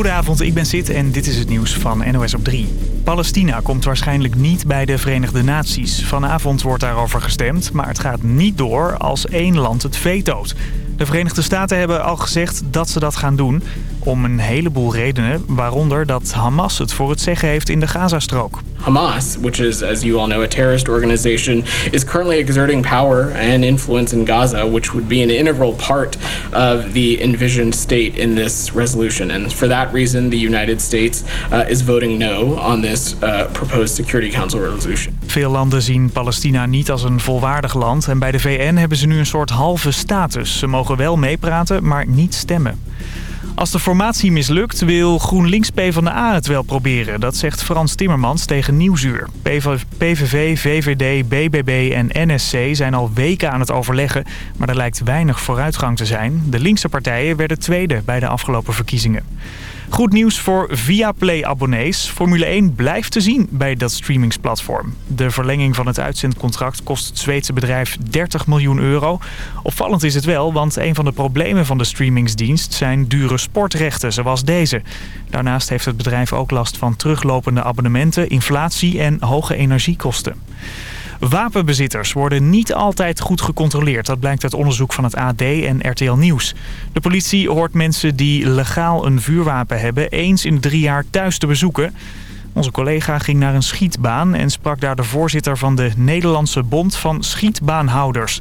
Goedenavond, ik ben Sid en dit is het nieuws van NOS op 3. Palestina komt waarschijnlijk niet bij de Verenigde Naties. Vanavond wordt daarover gestemd, maar het gaat niet door als één land het vetoot. De Verenigde Staten hebben al gezegd dat ze dat gaan doen. Om een heleboel redenen, waaronder dat Hamas het voor het zeggen heeft in de Gazastrook. Hamas, which is, as you all know, a terrorist organization, is currently exerting power and influence in Gaza, which would be an integral part of the envisioned state in this resolution. And for that reason, the United States uh, is voting no on this uh, proposed Security Council resolution. Veel landen zien Palestina niet als een volwaardig land en bij de VN hebben ze nu een soort halve status. Ze mogen wel meepraten, maar niet stemmen. Als de formatie mislukt, wil GroenLinks PvdA het wel proberen. Dat zegt Frans Timmermans tegen Nieuwsuur. PVV, VVD, BBB en NSC zijn al weken aan het overleggen... maar er lijkt weinig vooruitgang te zijn. De linkse partijen werden tweede bij de afgelopen verkiezingen. Goed nieuws voor Viaplay-abonnees. Formule 1 blijft te zien bij dat streamingsplatform. De verlenging van het uitzendcontract kost het Zweedse bedrijf 30 miljoen euro. Opvallend is het wel, want een van de problemen van de streamingsdienst zijn dure sportrechten, zoals deze. Daarnaast heeft het bedrijf ook last van teruglopende abonnementen, inflatie en hoge energiekosten. Wapenbezitters worden niet altijd goed gecontroleerd. Dat blijkt uit onderzoek van het AD en RTL Nieuws. De politie hoort mensen die legaal een vuurwapen hebben... eens in drie jaar thuis te bezoeken. Onze collega ging naar een schietbaan en sprak daar de voorzitter van de Nederlandse Bond van Schietbaanhouders.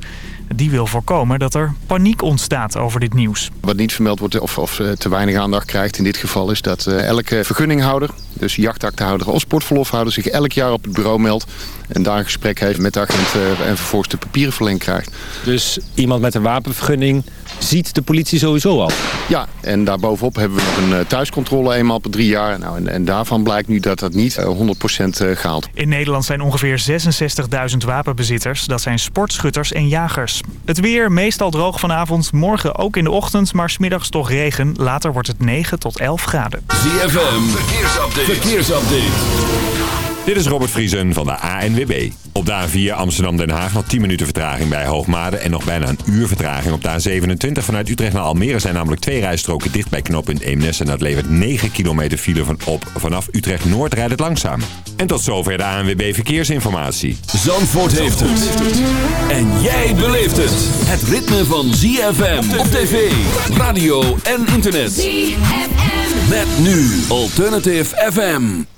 Die wil voorkomen dat er paniek ontstaat over dit nieuws. Wat niet vermeld wordt of, of eh, te weinig aandacht krijgt in dit geval... is dat uh, elke vergunninghouder, dus jachtaktehouder of sportverlofhouder... zich elk jaar op het bureau meldt en daar een gesprek heeft met de agent... Uh, en vervolgens de papieren verlengd krijgt. Dus iemand met een wapenvergunning ziet de politie sowieso al? Ja, en daarbovenop hebben we nog een thuiscontrole eenmaal per drie jaar. Nou, en, en daarvan blijkt nu dat dat niet 100% gehaald. In Nederland zijn ongeveer 66.000 wapenbezitters. Dat zijn sportschutters en jagers. Het weer meestal droog vanavond, morgen ook in de ochtend, maar smiddags toch regen. Later wordt het 9 tot 11 graden. ZFM, verkeersupdate. verkeersupdate. Dit is Robert Vriesen van de ANWB. Op de A4 Amsterdam-Den Haag nog 10 minuten vertraging bij Hoogmade... en nog bijna een uur vertraging op de A27 vanuit Utrecht naar Almere... zijn namelijk twee rijstroken dicht bij knooppunt Eemnes... en dat levert 9 kilometer file van op. Vanaf Utrecht-Noord rijdt het langzaam. En tot zover de ANWB Verkeersinformatie. Zandvoort heeft het. En jij beleeft het. Het ritme van ZFM op tv, radio en internet. ZFM. Met nu Alternative FM.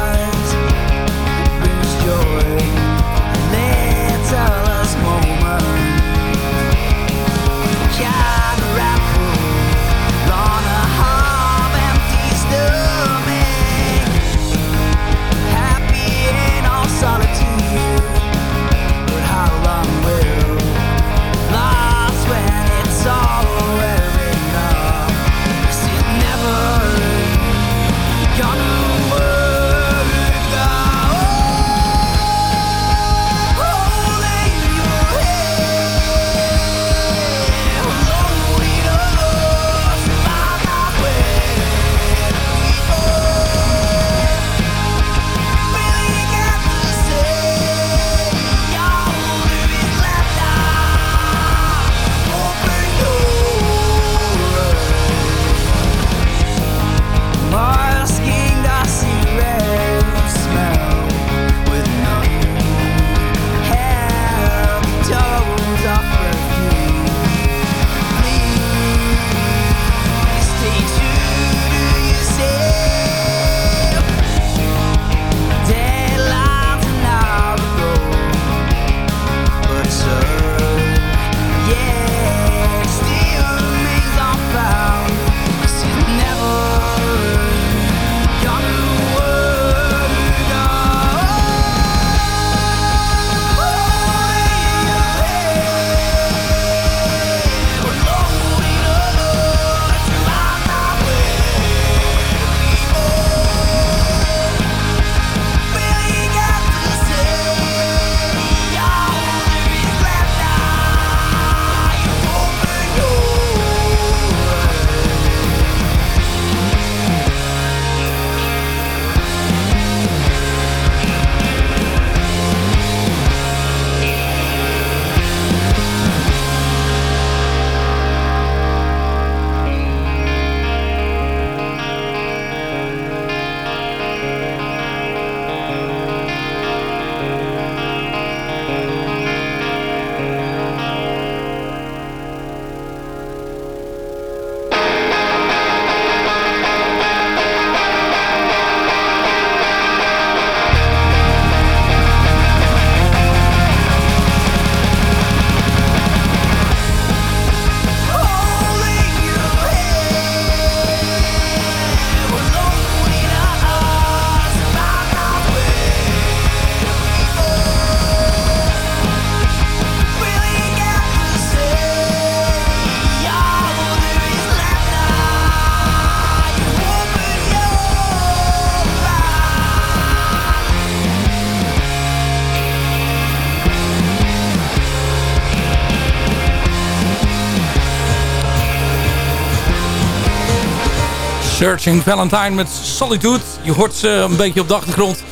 Searching Valentine met Solitude. Je hoort ze een beetje op de achtergrond.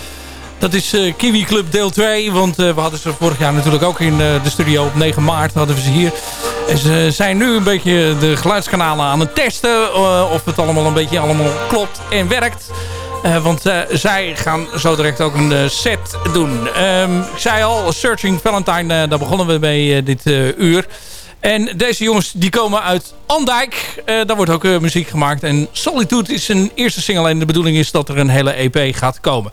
Dat is uh, Kiwi Club deel 2. Want uh, we hadden ze vorig jaar natuurlijk ook in uh, de studio. Op 9 maart hadden we ze hier. En ze zijn nu een beetje de geluidskanalen aan het testen. of het allemaal een beetje allemaal klopt en werkt. want zij gaan zo direct ook een set doen. Um, ik zei al, Searching Valentine, daar begonnen we mee dit uur. En deze jongens die komen uit Andijk. Uh, daar wordt ook uh, muziek gemaakt. En Solitude is een eerste single. En de bedoeling is dat er een hele EP gaat komen.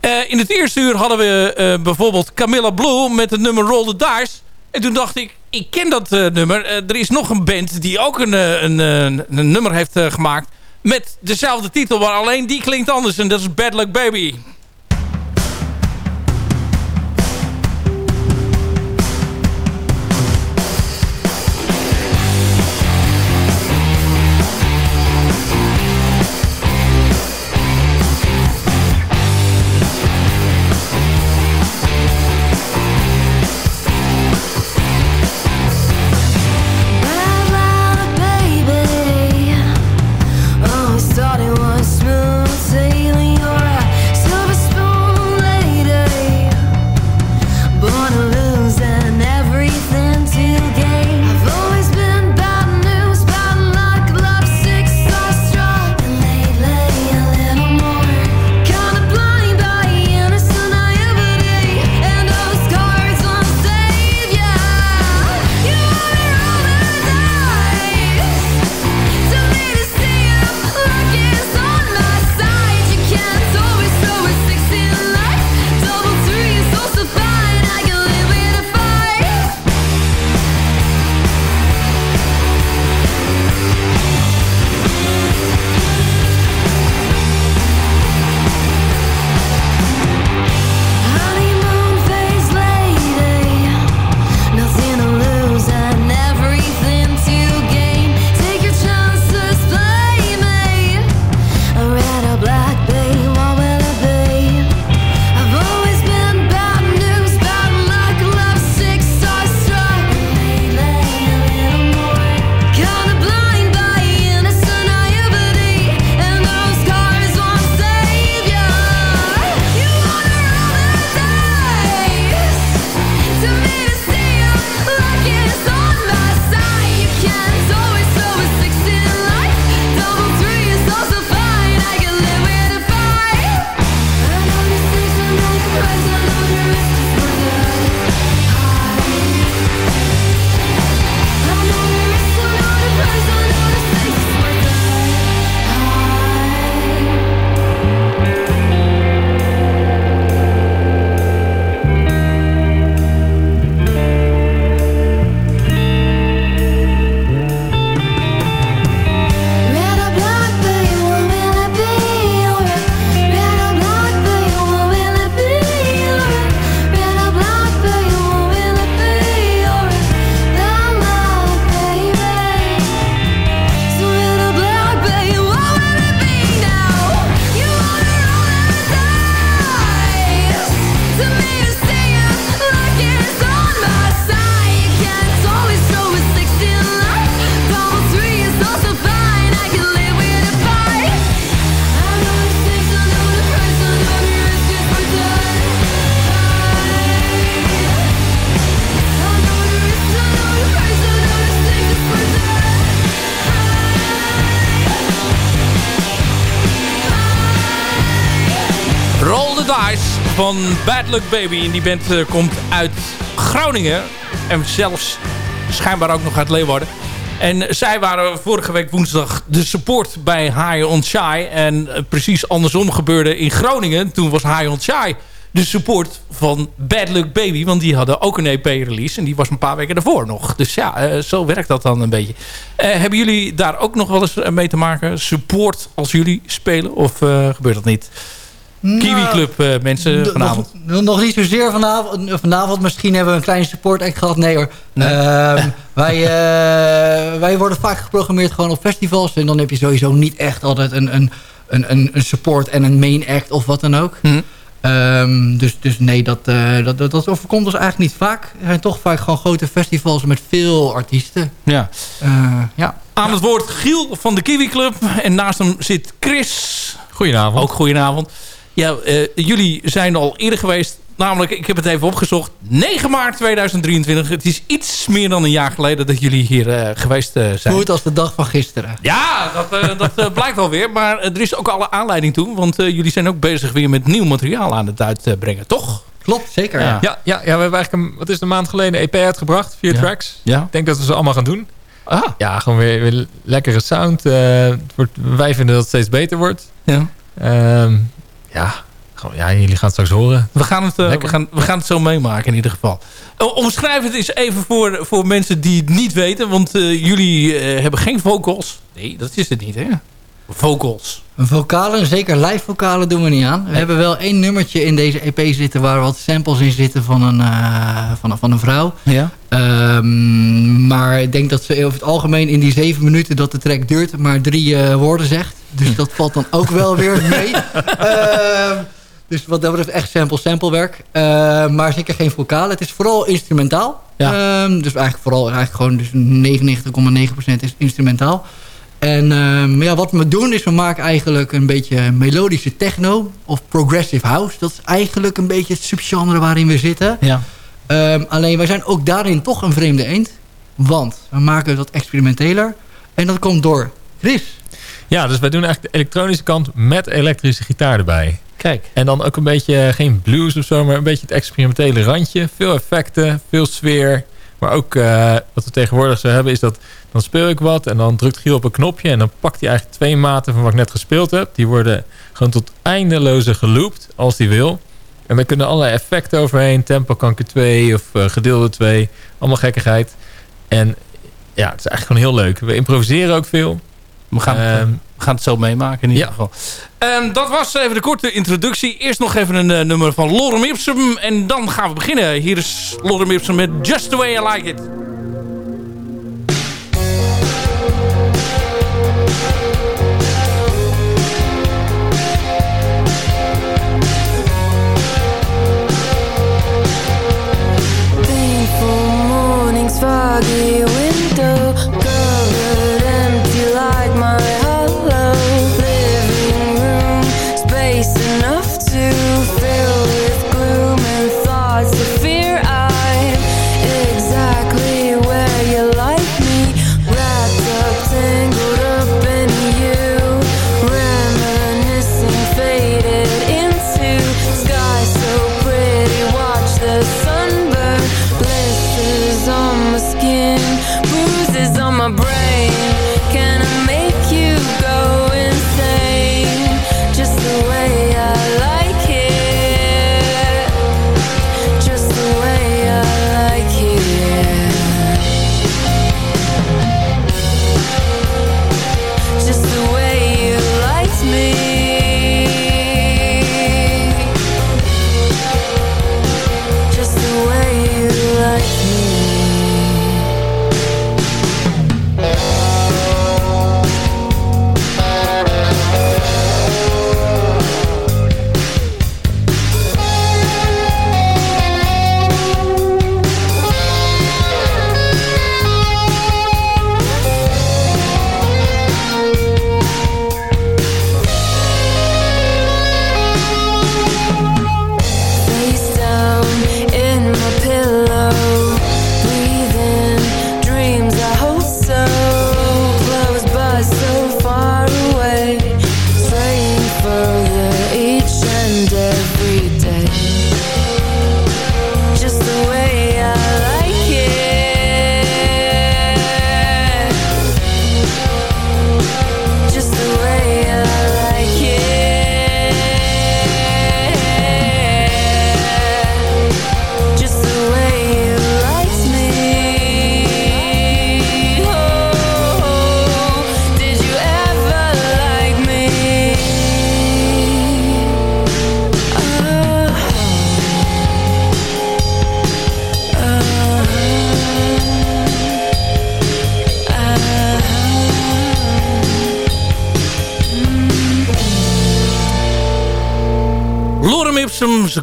Uh, in het eerste uur hadden we bijvoorbeeld Camilla Blue met het nummer Roll the Dice. En toen dacht ik, ik ken dat nummer. er is nog een band die ook een, een, een nummer heeft gemaakt. Met dezelfde titel, maar alleen die klinkt anders. En dat is Bad Luck Baby. Van Bad Luck Baby. En die band uh, komt uit Groningen. En zelfs schijnbaar ook nog uit Leeuwarden. En zij waren vorige week woensdag de support bij High on Shy. En uh, precies andersom gebeurde in Groningen. Toen was High on Shy de support van Bad Luck Baby. Want die hadden ook een EP-release. En die was een paar weken daarvoor nog. Dus ja, uh, zo werkt dat dan een beetje. hebben jullie daar ook nog wel eens mee te maken? Support als jullie spelen? Of gebeurt dat niet? Kiwi nou, Club uh, mensen vanavond? Nog, nog, niet zozeer vanavond. Vanavond misschien hebben we een kleine support act gehad. Nee hoor. Nee. Uh, wij, uh, wij worden vaak geprogrammeerd gewoon op festivals. En dan heb je sowieso niet echt altijd een, een, een, een support en een main act of wat dan ook. Hm. Ehm, dus, dus nee, dat, uh, dat, dat, overkomt ons eigenlijk niet vaak. Er zijn toch vaak gewoon grote festivals met veel artiesten. Ja. Uh, ja. Aan het woord Giel van de Kiwi Club. En naast hem zit Chris. Goedenavond. Ook goedenavond. Ja, uh, jullie zijn al eerder geweest namelijk, ik heb het even opgezocht. 9 maart 2023. Het is iets meer dan een jaar geleden dat jullie hier uh, geweest uh, zijn. Goed als de dag van gisteren. Ja, dat, uh, dat blijkt wel weer. Maar er is ook alle aanleiding toe. Want jullie zijn ook bezig weer met nieuw materiaal aan het uitbrengen, toch? Klopt, zeker. Ja, ja, ja, ja we hebben eigenlijk een, wat is een maand geleden een EP uitgebracht. Vier ja. tracks. Ja. Ik denk dat we ze allemaal gaan doen. Ah. Ja, gewoon weer, weer lekkere sound. wordt, wij vinden dat het steeds beter wordt. Ja. Um, ja, ja, jullie gaan het straks horen. We gaan het, uh, we gaan, we gaan het zo meemaken in ieder geval. Omschrijf het eens even voor, voor mensen die het niet weten. Want uh, jullie hebben geen vocals. Nee, dat is het niet, hè? Vocals. Vocalen, zeker live vocalen doen we niet aan. We nee. hebben wel één nummertje in deze EP zitten... waar wat samples in zitten van een, van, van een vrouw. Ja. Um, maar ik denk dat ze over het algemeen in die zeven minuten dat de track duurt... maar drie woorden zegt. Dus dat valt dan ook wel weer mee. Uh, dus wat dat betreft echt sample-sample werk. Uh, maar zeker geen vocalen. Het is vooral instrumentaal. Ja. Um, dus eigenlijk vooral eigenlijk gewoon dus 99,9% is instrumentaal. En um, ja, wat we doen is we maken eigenlijk een beetje melodische techno of progressive house. Dat is eigenlijk een beetje het subgenre waarin we zitten. Ja. Um, alleen wij zijn ook daarin toch een vreemde eend. Want we maken dat experimenteler. En dat komt door Chris. Ja, dus wij doen eigenlijk de elektronische kant met elektrische gitaar erbij. Kijk. En dan ook een beetje, geen blues of zo, maar een beetje het experimentele randje. Veel effecten, veel sfeer. Maar ook uh, wat we tegenwoordig zo hebben is dat dan speel ik wat en dan drukt Giel op een knopje. En dan pakt hij eigenlijk twee maten van wat ik net gespeeld heb. Die worden gewoon tot eindeloze geloopt als hij wil. En dan kunnen allerlei effecten overheen. Tempo kanker 2 of uh, gedeelde 2. Allemaal gekkigheid. En ja, het is eigenlijk gewoon heel leuk. We improviseren ook veel. We gaan, Um, we gaan het zo meemaken in ieder ja. geval. Um, dat was even de korte introductie. Eerst nog even een uh, nummer van Lorem Ipsum. En dan gaan we beginnen. Hier is Lorem Ipsum met Just The Way I Like It. Foggy window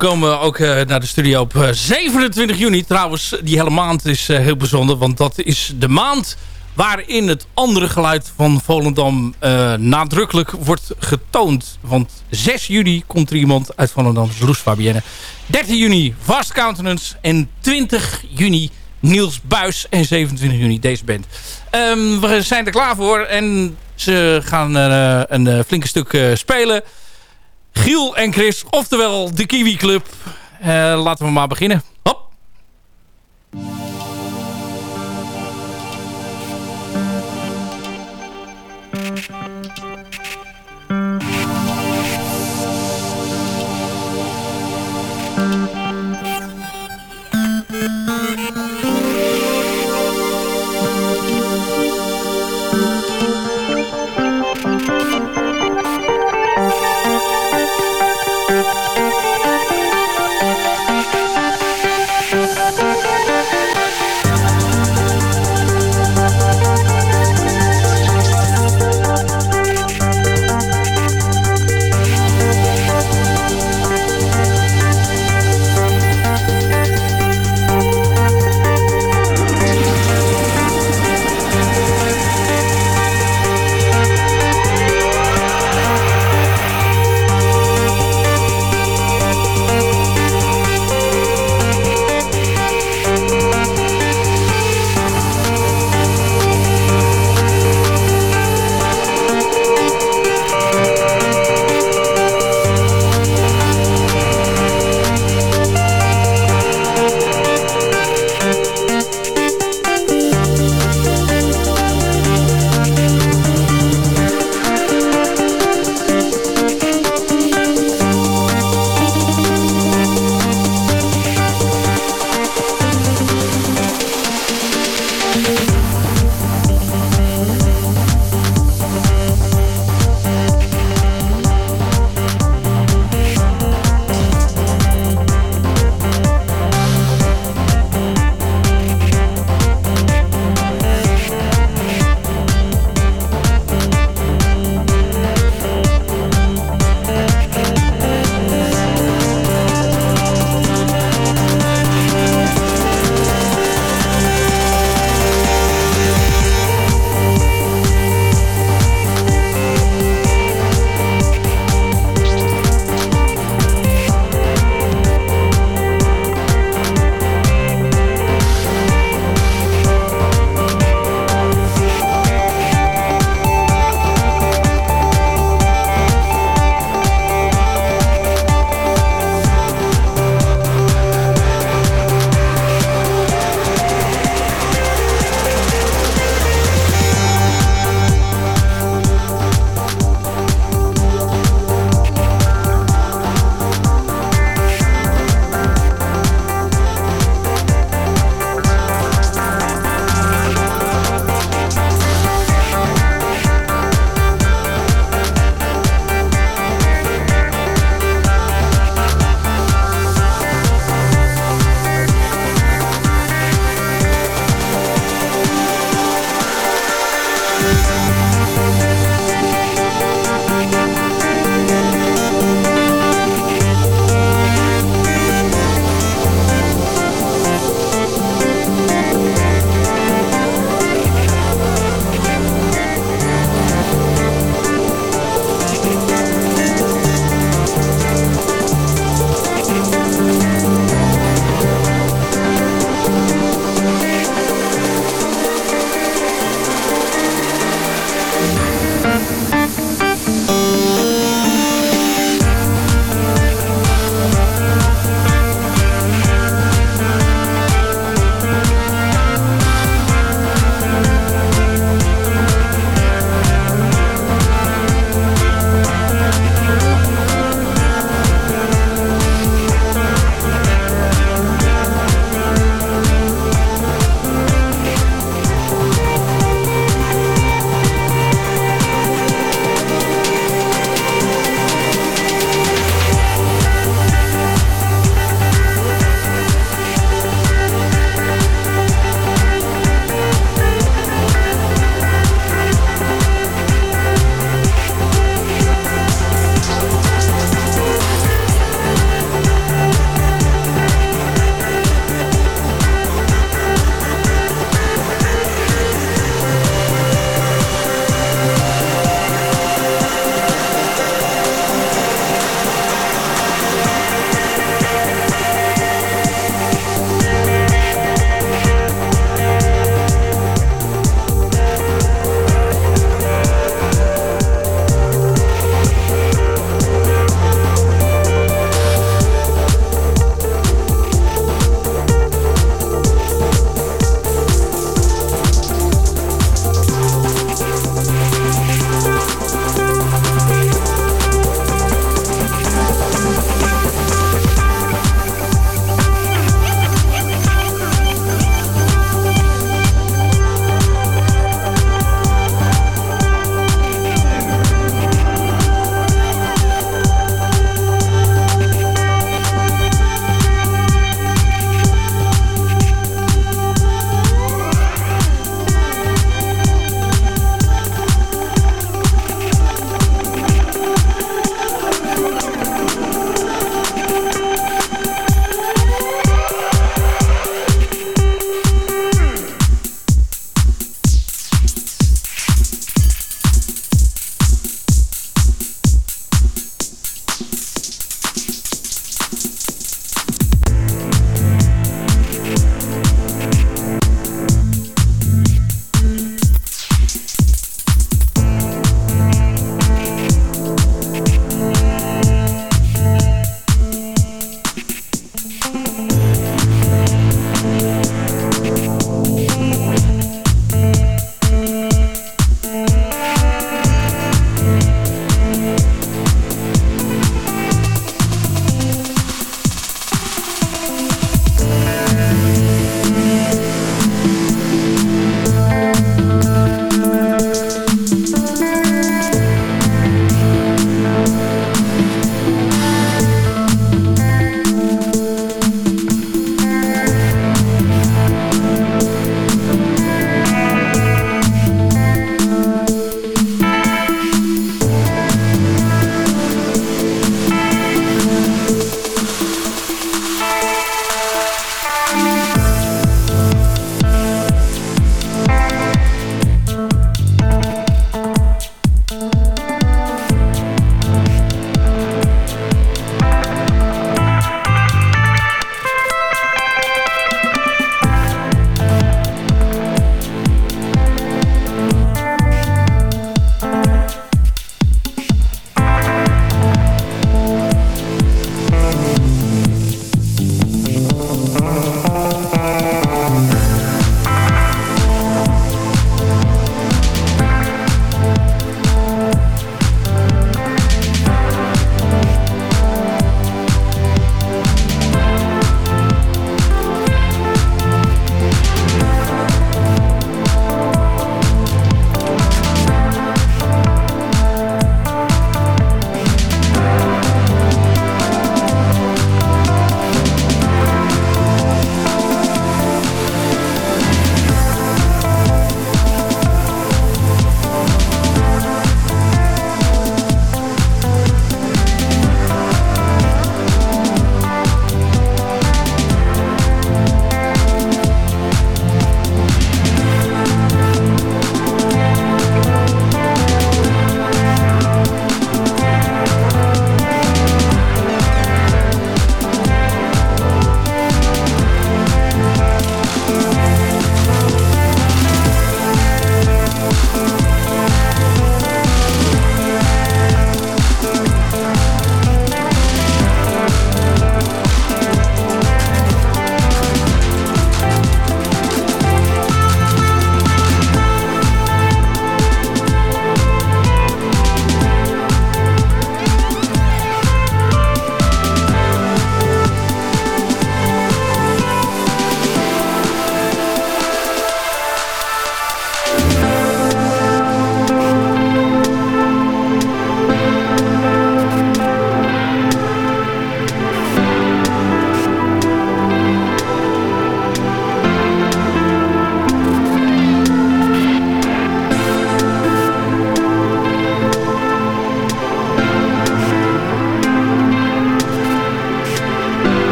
komen ook uh, naar de studio op uh, 27 juni. Trouwens, die hele maand is uh, heel bijzonder. Want dat is de maand waarin het andere geluid van Volendam nadrukkelijk wordt getoond. Want 6 juni komt er iemand uit Volendam, Loes Fabienne. 13 juni Vast Countenance. En 20 juni Niels Buis. En 27 juni deze band. Um, we zijn er klaar voor. En ze gaan een flinke stuk spelen. Giel en Chris, oftewel de Kiwi Club. Uh, laten we maar beginnen.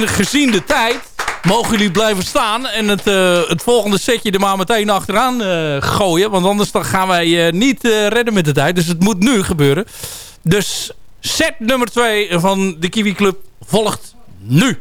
En gezien de tijd mogen jullie blijven staan en het, eh, het volgende setje er maar meteen achteraan eh, gooien. Want anders dan gaan wij uh, niet redden met de tijd. Dus het moet nu gebeuren. Dus set nummer 2 van de Kiwi Club volgt nu.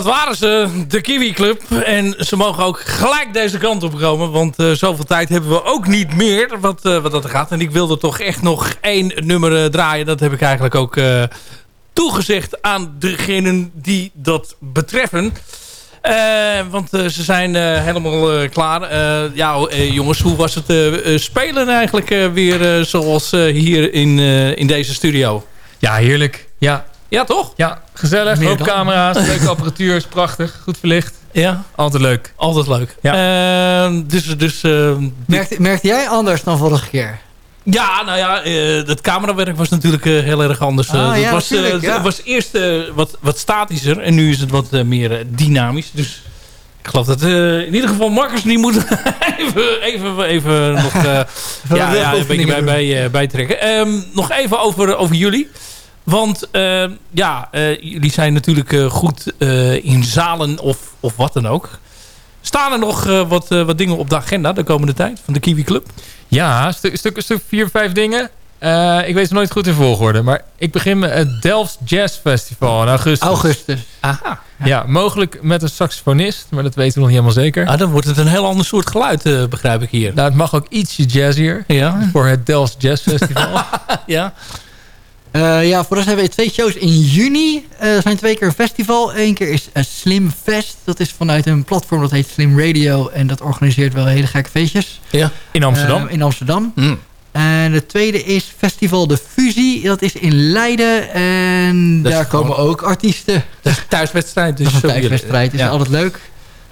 Dat waren ze, de Kiwi Club. En ze mogen ook gelijk deze kant op komen. Want uh, zoveel tijd hebben we ook niet meer wat, uh, wat dat gaat. En ik wilde toch echt nog één nummer uh, draaien. Dat heb ik eigenlijk ook toegezegd aan degenen die dat betreffen. want ze zijn helemaal klaar. ja, jongens, hoe was het spelen eigenlijk weer zoals hier in, in deze studio? Ja, heerlijk. Ja, ja, toch? Ja, gezellig. Meer hoop camera's, leuke apparatuur, is prachtig. Goed verlicht. Ja. Altijd leuk. Altijd leuk. Ja. Uh, dus, dus, uh, merkte, merkte jij anders dan vorige keer? Ja, nou ja, uh, het camerawerk was natuurlijk uh, heel erg anders. Ah, het, ja, was, tuurlijk, ja. was eerst wat, wat statischer en nu is het wat meer dynamisch. Dus ik geloof dat in ieder geval Marcus niet moet even, even, even nog ja, ja, een beetje bij, bij, bijtrekken. Um, nog even over, over jullie. Want uh, ja, uh, jullie zijn natuurlijk uh, goed in zalen of, of wat dan ook. Staan er nog wat, wat dingen op de agenda de komende tijd van de Kiwi Club? Ja, stuk, stuk, stuk vier, vijf dingen. ik weet ze nooit goed in volgorde. Maar ik begin met het Delft Jazz Festival in augustus. Augustus. Aha. Ja. ja, mogelijk met een saxofonist. Maar dat weten we nog niet helemaal zeker. Ah, dan wordt het een heel ander soort geluid, begrijp ik hier. Nou, het mag ook ietsje jazzier. Ja. Voor het Delft Jazz Festival. ja. Uh, ja, voor ons hebben we twee shows in juni. Uh, er zijn twee keer een festival. Eén keer is uh, Slim Fest. Dat is vanuit een platform dat heet Slim Radio. En dat organiseert wel hele gekke feestjes. Ja. In Amsterdam? in Amsterdam. Mm. En de tweede is Festival De Fusie. Dat is in Leiden. En dat daar komen gewoon... ook artiesten. Dat is een thuiswedstrijd. Dus dat is een thuiswedstrijd. is ja. altijd leuk.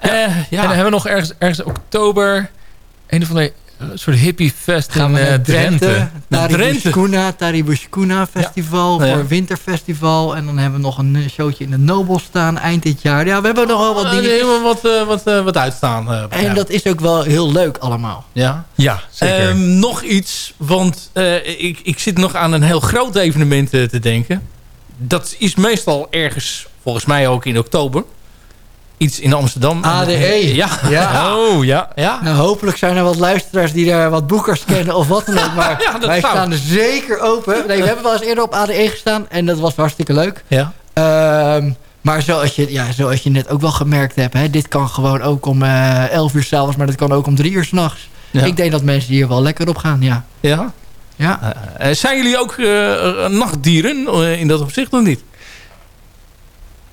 ja. En dan hebben we nog ergens, ergens oktober... Een of andere een soort hippiefest in uh, Drenthe. Drenthe. Taribushkuna Festival ja. voor Winterfestival. En dan hebben we nog een showtje in de Nobel staan eind dit jaar. Ja, we hebben nog wel wat uh, dingen. Uh, wat, uh, wat, uh, wat uitstaan. en ja. dat is ook wel heel leuk allemaal. Ja, ja zeker. Um, nog iets, want uh, ik, ik zit nog aan een heel groot evenement te denken. Dat is meestal ergens, volgens mij ook in oktober iets in Amsterdam. ADE. Ja. ja. Oh, ja. ja. Nou, hopelijk zijn er wat luisteraars die daar wat boekers kennen of wat dan ook. Maar ja, wij zou. staan er zeker open. Nee, we hebben wel eens eerder op ADE gestaan en dat was hartstikke leuk. Ja. Um, maar zoals je, ja, zoals je net ook wel gemerkt hebt, hè, dit kan gewoon ook om uh, 11 uur s'avonds, maar dat kan ook om 3 uur s'nachts. Ja. Ik denk dat mensen hier wel lekker op gaan, ja. Ja? Ja. Uh, zijn jullie ook uh, nachtdieren in dat opzicht of niet?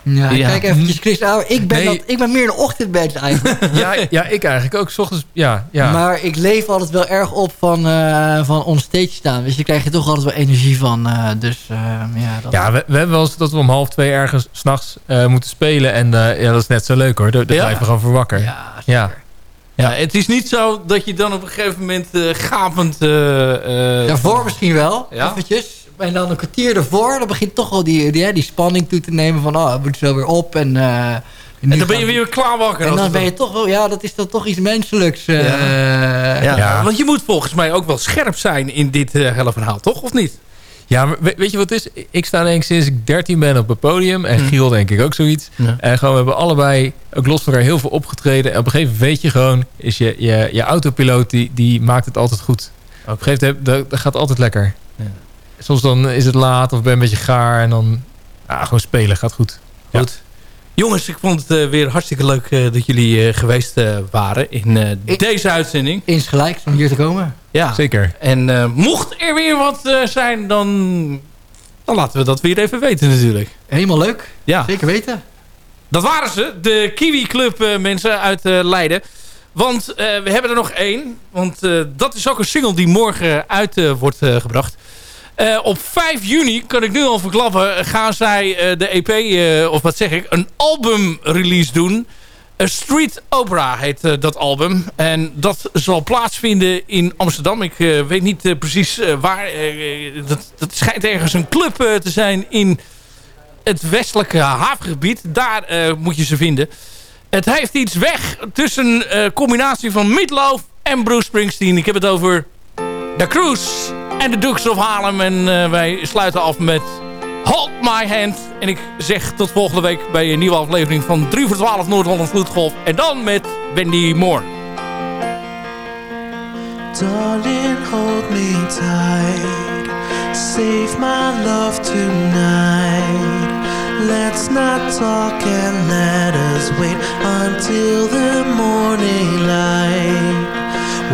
Ja, ja, kijk eventjes Chris Ik ben, nee. dat, ik ben meer een ochtendmens eigenlijk. ja, ja, ik eigenlijk ook. S ochtends, ja, ja. Maar ik leef altijd wel erg op van, uh, van onstage staan. Dus je krijg je toch altijd wel energie van. Uh, dus, uh, ja, dat ja we, we, hebben wel eens dat we om half twee ergens s'nachts moeten spelen. En ja, dat is net zo leuk hoor. Daar, daar ja. blijven we gewoon voor wakker. Ja, ja. Ja, het is niet zo dat je dan op een gegeven moment gapend... Daarvoor misschien wel, ja? eventjes. En dan een kwartier ervoor, dan begint toch al die, die, die spanning toe te nemen van, oh, we moeten zo weer op. En, uh, en dan ben je weer klaar wakker. En dan ben je toch wel, ja, dat is dan toch iets menselijks. Uh, ja. Ja. ja. want je moet volgens mij ook wel scherp zijn in dit uh, hele verhaal, toch? Of niet? Ja, maar weet je wat het is? Ik sta denk ik sinds ik 13 ben op het podium. En Hm. Giel denk ik ook zoiets. Ja. En gewoon, we hebben allebei, ook los van elkaar, heel veel opgetreden. En op een gegeven moment weet je gewoon... Is je, je, je autopiloot, die, die maakt het altijd goed. Op een gegeven moment, dat, dat gaat altijd lekker. Ja. Soms dan is het laat of ben een beetje gaar. En dan ja, gewoon spelen, gaat goed. Goed. Ja. Jongens, ik vond het uh, weer hartstikke leuk uh, dat jullie uh, geweest waren in deze uitzending. Insgelijks om hier te komen. Ja, zeker. En mocht er weer wat zijn, dan, dan laten we dat weer even weten natuurlijk. Helemaal leuk. Ja. Zeker weten. Dat waren ze, de Kiwi Club mensen uit Leiden. Want we hebben er nog één. Want dat is ook een single die morgen uit wordt gebracht. Uh, op 5 juni, kan ik nu al verklappen, gaan zij uh, de EP, uh, of wat zeg ik, een album release doen. A Street Opera heet dat album. En dat zal plaatsvinden in Amsterdam. Ik weet niet precies waar. Dat, dat, schijnt ergens een club te zijn in het westelijke havengebied. Daar moet je ze vinden. Het heeft iets weg tussen een combinatie van Meatloaf en Bruce Springsteen. Ik heb het over The Cruise en de Dukes of halem En eh, wij sluiten af met Hold My Hand. En ik zeg tot volgende week bij een nieuwe aflevering van 3 voor 12 Noord-Holland Vloedgolf. En dan met Wendy Moore. Darling, hold me tight. Save my love tonight. Let's not talk and let us wait until the morning light.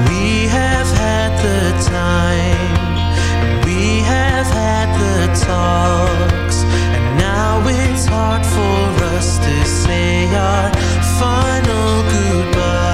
We have had the time. talks. And now it's hard for us to say our final goodbye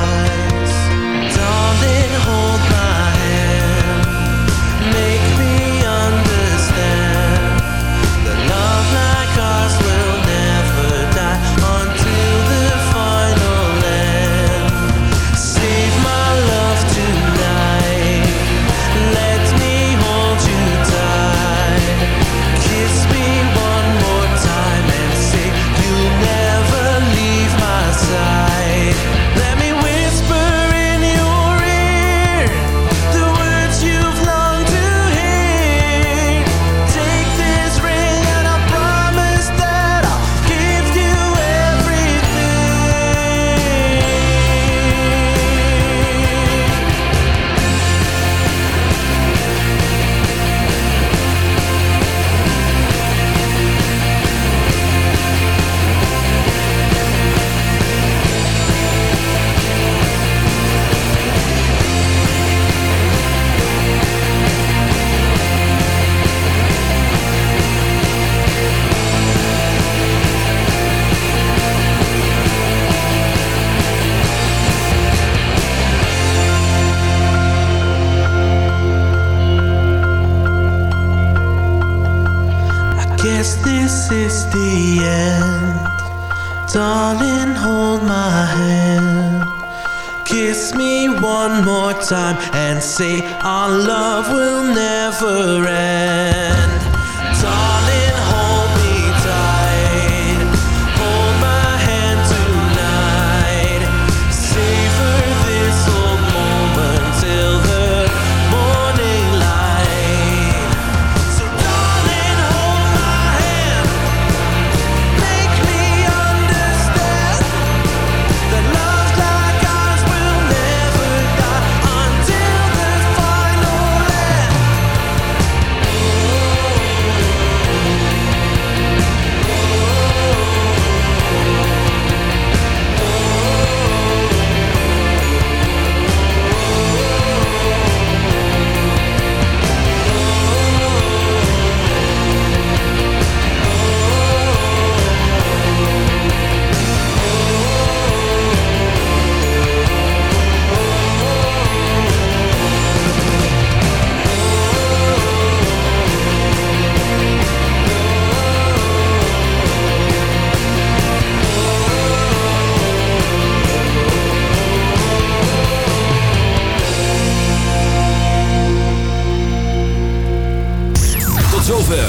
this is the end. Darling, hold my hand. Kiss me one more time and say our love will never end.